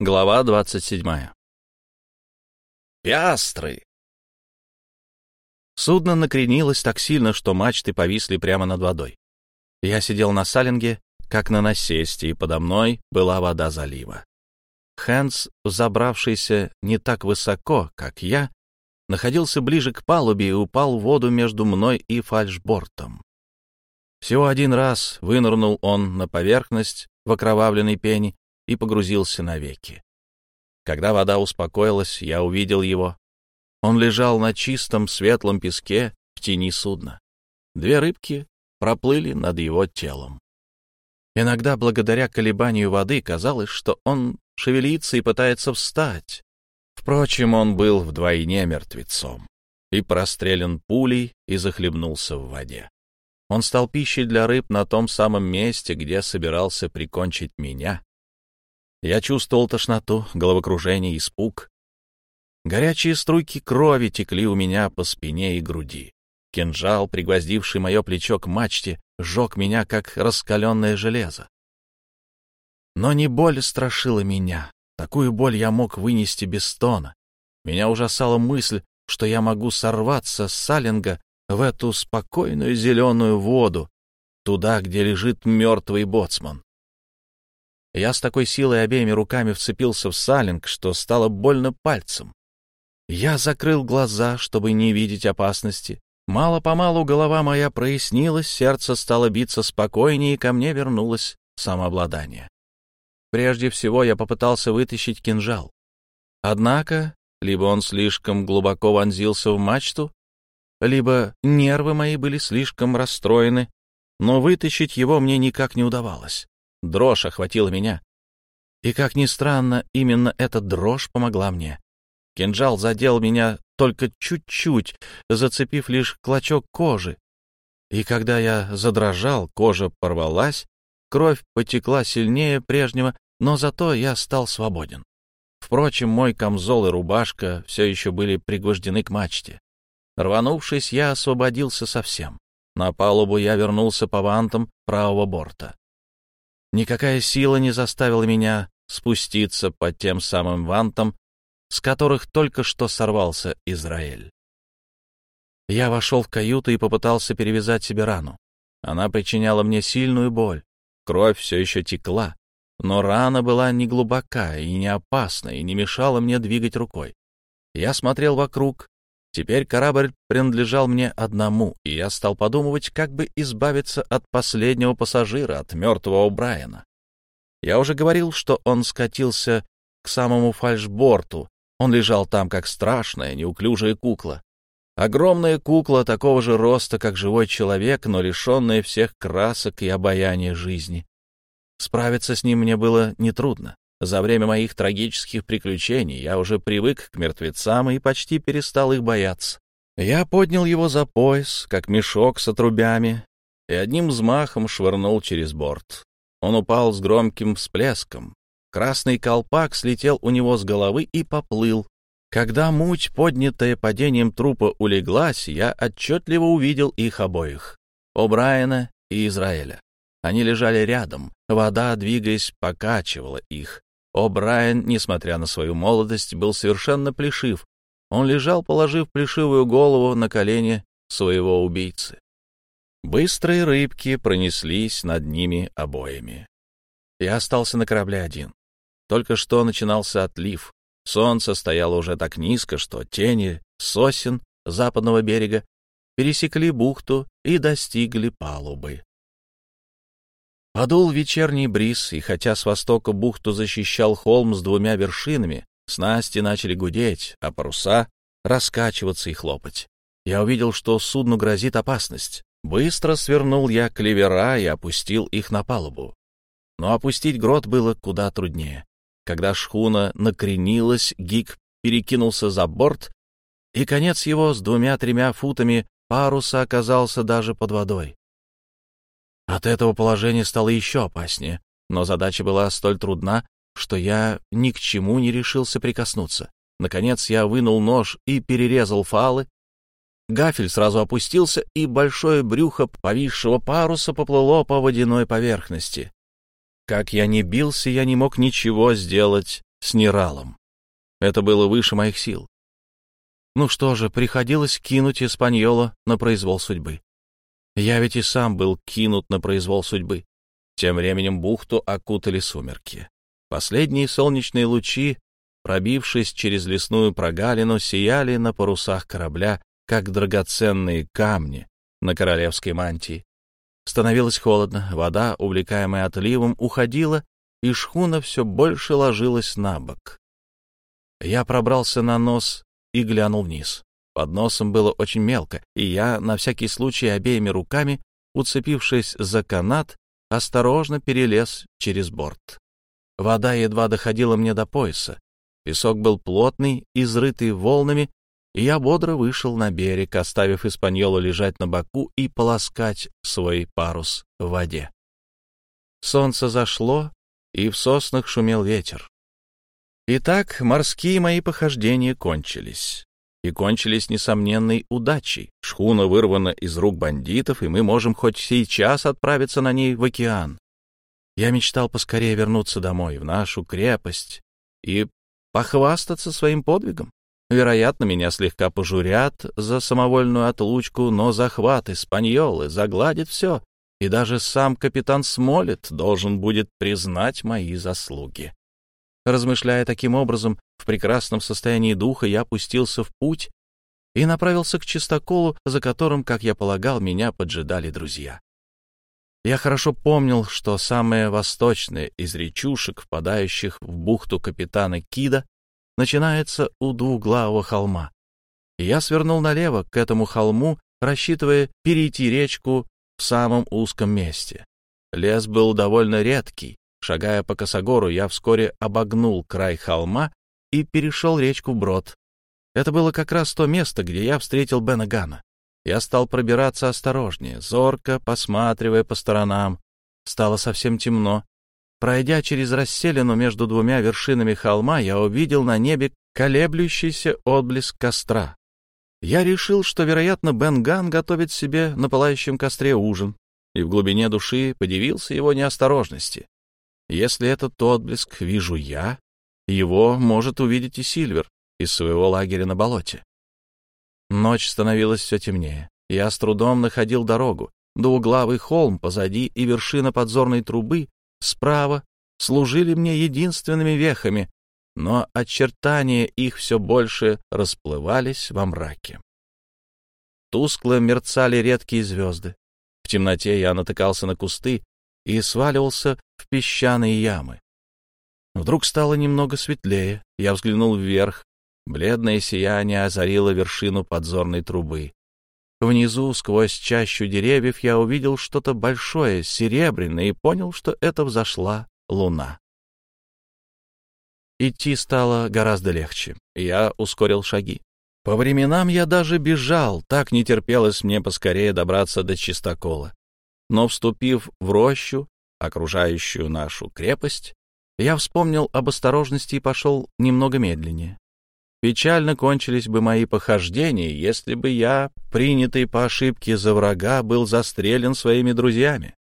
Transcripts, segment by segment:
Глава 27. Пиастры! Судно накренилось так сильно, что мачты повисли прямо над водой. Я сидел на салинге, как на насесте, и подо мной была вода залива. Хэнс, забравшийся не так высоко, как я, находился ближе к палубе и упал в воду между мной и фальшбортом. Всего один раз вынырнул он на поверхность в окровавленной пене и погрузился навеки. Когда вода успокоилась, я увидел его. Он лежал на чистом светлом песке в тени судна. Две рыбки проплыли над его телом. Иногда, благодаря колебанию воды, казалось, что он шевелится и пытается встать. Впрочем, он был вдвойне мертвецом и прострелен пулей и захлебнулся в воде. Он стал пищей для рыб на том самом месте, где собирался прикончить меня, я чувствовал тошноту, головокружение, испуг. Горячие струйки крови текли у меня по спине и груди. Кинжал, пригвоздивший мое плечо к мачте, сжег меня, как раскаленное железо. Но не боль страшила меня. Такую боль я мог вынести без стона. Меня ужасала мысль, что я могу сорваться с салинга в эту спокойную зеленую воду, туда, где лежит мертвый боцман. Я с такой силой обеими руками вцепился в салинг, что стало больно пальцем. Я закрыл глаза, чтобы не видеть опасности. Мало-помалу голова моя прояснилась, сердце стало биться спокойнее, и ко мне вернулось самообладание. Прежде всего я попытался вытащить кинжал. Однако, либо он слишком глубоко вонзился в мачту, либо нервы мои были слишком расстроены, но вытащить его мне никак не удавалось. Дрожь охватила меня. И, как ни странно, именно эта дрожь помогла мне. Кинжал задел меня только чуть-чуть, зацепив лишь клочок кожи. И когда я задрожал, кожа порвалась, кровь потекла сильнее прежнего, но зато я стал свободен. Впрочем, мой камзол и рубашка все еще были пригвождены к мачте. Рванувшись, я освободился совсем. На палубу я вернулся по вантам правого борта. Никакая сила не заставила меня спуститься по тем самым вантам, с которых только что сорвался Израиль. Я вошел в каюту и попытался перевязать себе рану. Она причиняла мне сильную боль. Кровь все еще текла, но рана была не глубока и не опасна, и не мешала мне двигать рукой. Я смотрел вокруг, Теперь корабль принадлежал мне одному, и я стал подумывать, как бы избавиться от последнего пассажира, от мертвого Брайана. Я уже говорил, что он скатился к самому фальшборту. Он лежал там, как страшная, неуклюжая кукла. Огромная кукла такого же роста, как живой человек, но лишенная всех красок и обаяния жизни. Справиться с ним мне было нетрудно. За время моих трагических приключений я уже привык к мертвецам и почти перестал их бояться. Я поднял его за пояс, как мешок с отрубями, и одним взмахом швырнул через борт. Он упал с громким всплеском. Красный колпак слетел у него с головы и поплыл. Когда муть, поднятая падением трупа, улеглась, я отчетливо увидел их обоих — О'Брайена и Израиля. Они лежали рядом, вода, двигаясь, покачивала их. О'Брайен, несмотря на свою молодость, был совершенно плешив. Он лежал, положив плешивую голову на колени своего убийцы. Быстрые рыбки пронеслись над ними обоими. Я остался на корабле один. Только что начинался отлив. Солнце стояло уже так низко, что тени сосен западного берега пересекли бухту и достигли палубы. Подул вечерний бриз, и хотя с востока бухту защищал холм с двумя вершинами, снасти начали гудеть, а паруса — раскачиваться и хлопать. Я увидел, что судну грозит опасность. Быстро свернул я клевера и опустил их на палубу. Но опустить грот было куда труднее. Когда шхуна накренилась, гик перекинулся за борт, и конец его с двумя-тремя футами паруса оказался даже под водой. От этого положение стало еще опаснее, но задача была столь трудна, что я ни к чему не решился прикоснуться. Наконец я вынул нож и перерезал фалы. Гафель сразу опустился, и большое брюхо повисшего паруса поплыло по водяной поверхности. Как я не бился, я не мог ничего сделать с Нералом. Это было выше моих сил. Ну что же, приходилось кинуть Испаньола на произвол судьбы. Я ведь и сам был кинут на произвол судьбы. Тем временем бухту окутали сумерки. Последние солнечные лучи, пробившись через лесную прогалину, сияли на парусах корабля, как драгоценные камни на королевской мантии. Становилось холодно, вода, увлекаемая отливом, уходила, и шхуна все больше ложилась на бок. Я пробрался на нос и глянул вниз. Под носом было очень мелко, и я, на всякий случай обеими руками, уцепившись за канат, осторожно перелез через борт. Вода едва доходила мне до пояса. Песок был плотный, изрытый волнами, и я бодро вышел на берег, оставив Испаньолу лежать на боку и полоскать свой парус в воде. Солнце зашло, и в соснах шумел ветер. Итак, морские мои похождения кончились. И кончились несомненной удачей. Шхуна вырвана из рук бандитов, и мы можем хоть сейчас отправиться на ней в океан. Я мечтал поскорее вернуться домой, в нашу крепость, и похвастаться своим подвигом. Вероятно, меня слегка пожурят за самовольную отлучку, но захват Испаньолы загладит все, и даже сам капитан Смолет должен будет признать мои заслуги. Размышляя таким образом, в прекрасном состоянии духа я опустился в путь и направился к чистоколу, за которым, как я полагал, меня поджидали друзья. Я хорошо помнил, что самая восточная из речушек, впадающих в бухту капитана Кида, начинается у двуглавого холма. Я свернул налево к этому холму, рассчитывая перейти речку в самом узком месте. Лес был довольно редкий. Шагая по косогору, я вскоре обогнул край холма и перешел речку Брод. Это было как раз то место, где я встретил Бена Гана. Я стал пробираться осторожнее, зорко, посматривая по сторонам. Стало совсем темно, Пройдя через расселину между двумя вершинами холма, я увидел на небе колеблющийся отблеск костра. Я решил, что, вероятно, Бенган готовит себе на пылающем костре ужин, и в глубине души подивился его неосторожности. Если этот отблеск вижу я, его может увидеть и Сильвер из своего лагеря на болоте. Ночь становилась все темнее. Я с трудом находил дорогу. Двуглавый холм позади и вершина подзорной трубы справа служили мне единственными вехами, но очертания их все больше расплывались во мраке. Тускло мерцали редкие звезды. В темноте я натыкался на кусты и сваливался в песчаные ямы. Вдруг стало немного светлее. Я взглянул вверх. Бледное сияние озарило вершину подзорной трубы. Внизу, сквозь чащу деревьев, я увидел что-то большое, серебряное, и понял, что это взошла луна. Идти стало гораздо легче. Я ускорил шаги. По временам я даже бежал, так не терпелось мне поскорее добраться до чистокола. Но, вступив в рощу, окружающую нашу крепость, я вспомнил об осторожности и пошел немного медленнее. Печально кончились бы мои похождения, если бы я, принятый по ошибке за врага, был застрелен своими друзьями.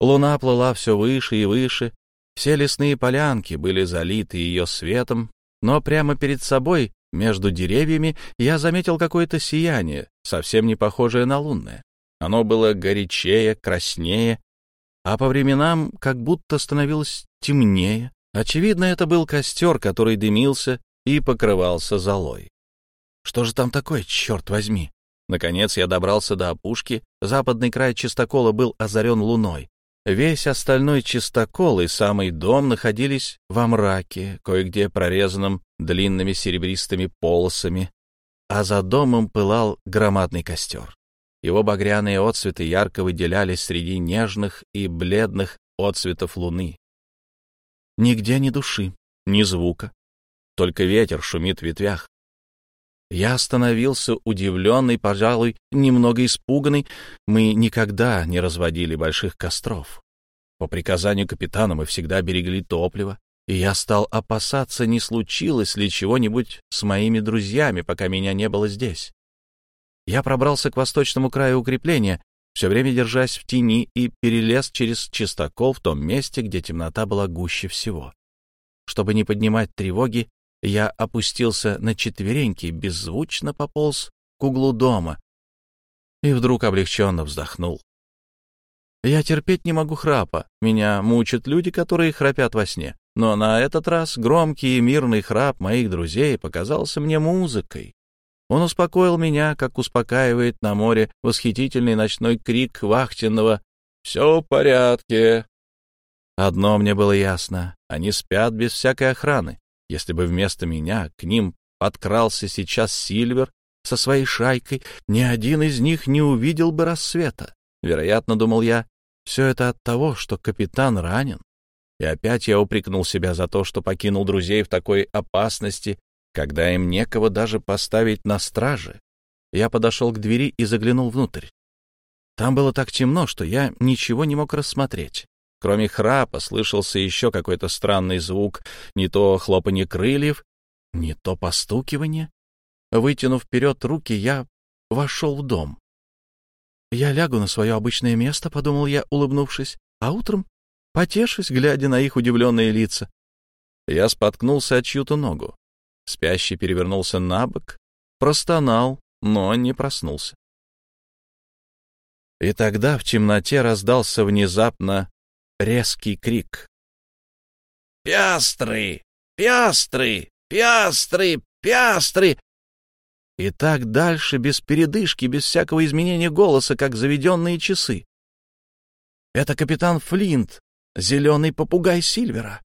Луна плыла все выше и выше, все лесные полянки были залиты ее светом, но прямо перед собой, между деревьями, я заметил какое-то сияние, совсем не похожее на лунное. Оно было горячее, краснее, а по временам как будто становилось темнее. Очевидно, это был костер, который дымился и покрывался золой. Что же там такое, черт возьми? Наконец я добрался до опушки, западный край чистокола был озарен луной. Весь остальной чистокол и самый дом находились во мраке, кое-где прорезанном длинными серебристыми полосами, а за домом пылал громадный костер. Его багряные отцветы ярко выделялись среди нежных и бледных отцветов луны. Нигде ни души, ни звука, только ветер шумит в ветвях. Я остановился, удивленный, пожалуй, немного испуганный. Мы никогда не разводили больших костров. По приказанию капитана мы всегда берегли топливо, и я стал опасаться, не случилось ли чего-нибудь с моими друзьями, пока меня не было здесь. Я пробрался к восточному краю укрепления, все время держась в тени, и перелез через чистокол в том месте, где темнота была гуще всего. Чтобы не поднимать тревоги, я опустился на четвереньки, беззвучно пополз к углу дома и вдруг облегченно вздохнул. Я терпеть не могу храпа. Меня мучат люди, которые храпят во сне. Но на этот раз громкий и мирный храп моих друзей показался мне музыкой. Он успокоил меня, как успокаивает на море восхитительный ночной крик вахтенного «Все в порядке». Одно мне было ясно — они спят без всякой охраны. Если бы вместо меня к ним подкрался сейчас Сильвер со своей шайкой, ни один из них не увидел бы рассвета. Вероятно, думал я, все это от того, что капитан ранен. И опять я упрекнул себя за то, что покинул друзей в такой опасности, когда им некого даже поставить на страже. Я подошел к двери и заглянул внутрь. Там было так темно, что я ничего не мог рассмотреть. Кроме храпа слышался еще какой-то странный звук, не то хлопанье крыльев, не то постукивание. Вытянув вперед руки, я вошел в дом. «Я лягу на свое обычное место», — подумал я, улыбнувшись, «а утром потешусь, глядя на их удивленные лица». Я споткнулся от чью-то ногу. Спящий перевернулся на бок, простонал, но не проснулся. И тогда в темноте раздался внезапно резкий крик. «Пястры! Пястры! Пястры! Пястры!» И так дальше, без передышки, без всякого изменения голоса, как заведенные часы. Это капитан Флинт, зеленый попугай Сильвера.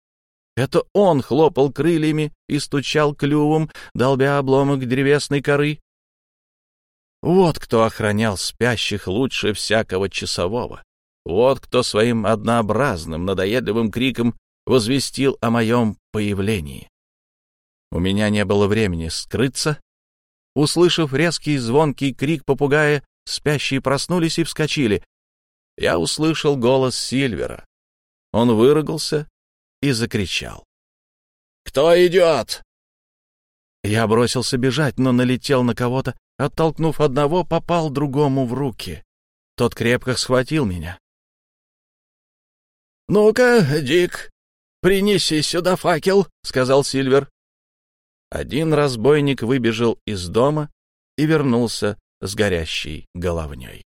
Это он хлопал крыльями и стучал клювом, долбя обломок древесной коры. Вот кто охранял спящих лучше всякого часового. Вот кто своим однообразным, надоедливым криком возвестил о моем появлении. У меня не было времени скрыться, Услышав резкий звонкий крик попугая, спящие проснулись и вскочили. Я услышал голос Сильвера. Он выругался и закричал. «Кто идет?» Я бросился бежать, но налетел на кого-то, оттолкнув одного, попал другому в руки. Тот крепко схватил меня. «Ну-ка, Дик, принеси сюда факел», — сказал Сильвер. Один разбойник выбежал из дома и вернулся с горящей головней.